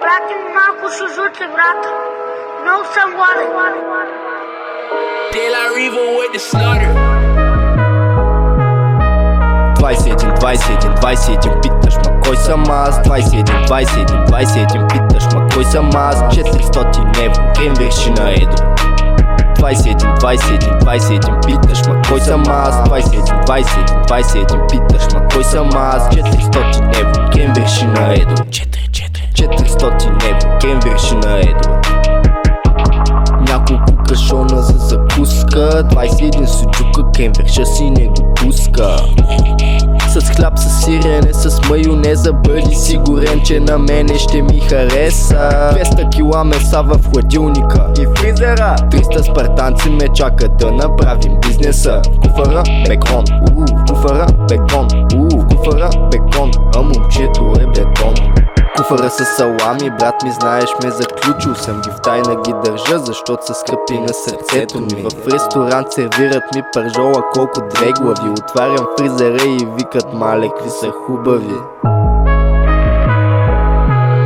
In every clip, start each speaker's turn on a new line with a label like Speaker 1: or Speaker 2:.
Speaker 1: Прати ми малко шужуци, брат. Много съм гладен.
Speaker 2: De La Riva with the slaughter.
Speaker 3: 21, 21, 21, питаш ма кой съм аз 21, 21, 21, питаш ма кой съм аз 400 евро, кен вершина едо 21, 21, 21, питаш ма кой съм аз 21, 21, 21, питаш ма кой съм аз 400 евро, кен вершина едо 400 евро, кен вершина едо няколко кашона за закуска. 21 суджука, кенверша си не го пуска. С хляб, с сирене, с майонеза Бъди сигурен, че на мене ще ми хареса. 200 кила меса в хладилника и фризера. 300 спартанци ме чакат да направим бизнеса. В куфара бекон, уу, в куфара Куфара с салами, брат ми знаеш ме заключил съм ги. В тайна ги държа, защото са скъпи на сърцето ми. В ресторант сервират ми пържола колко две глави. Отварям фризера и викат мале какви са хубави?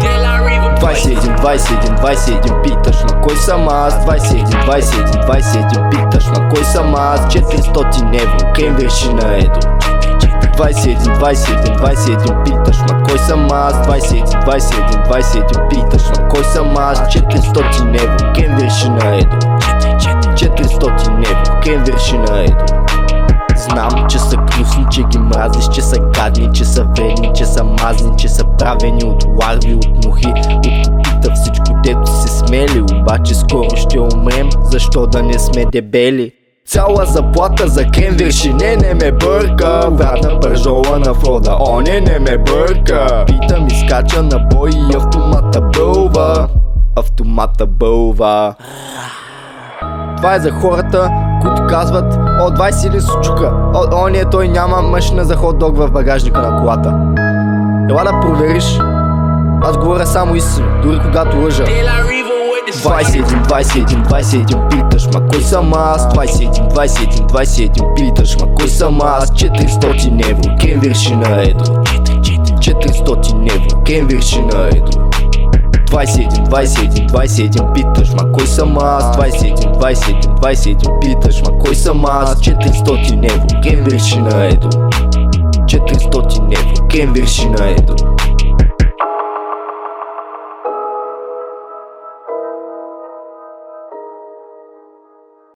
Speaker 2: De La Riva
Speaker 3: 21, 21, 21, питаш ма кой съм аз? 21, 21, 21, питаш ма кой съм аз? 400 евро, крем вершина едо 21, 21, 21, питаш ма съм аз? 21, 21, 21, питаш ма кой съм аз? 400 евро, крем вершина едо 400 евро, крем вершина едо Знам, че са гнусни, че ги мразиш, че са гадни, че са вредни, че са мазни, че са правени от ларви, от мухи, от копита, всичко дето се смели, обаче скоро ще умрем, защо да не сме дебели? Цяла заплата за крем вершине не ме бърка. Вратна пържола на фрода, оне не ме бърка. Питам и скача на бой и автомата бълва. Автомата бълва. Това е за хората, които казват О, 20 или сучука О, о, не, той няма машина за хот дог в багажника на колата Ела да провериш. Аз говоря само истина, дори когато лъжа
Speaker 2: With the slaughter.
Speaker 3: 21, 21, 21, питаш ма кой съм аз? 21, 21, 21, питаш ма кой съм аз? 400 евро, кен вершина едо 400 евро, кен вершина едо 21, 21, 21, питаш ма кой съм аз? 21, 21, 21, питаш ма кой съм аз? 400 евро, кен вершина едо 400 евро, кен вершина едо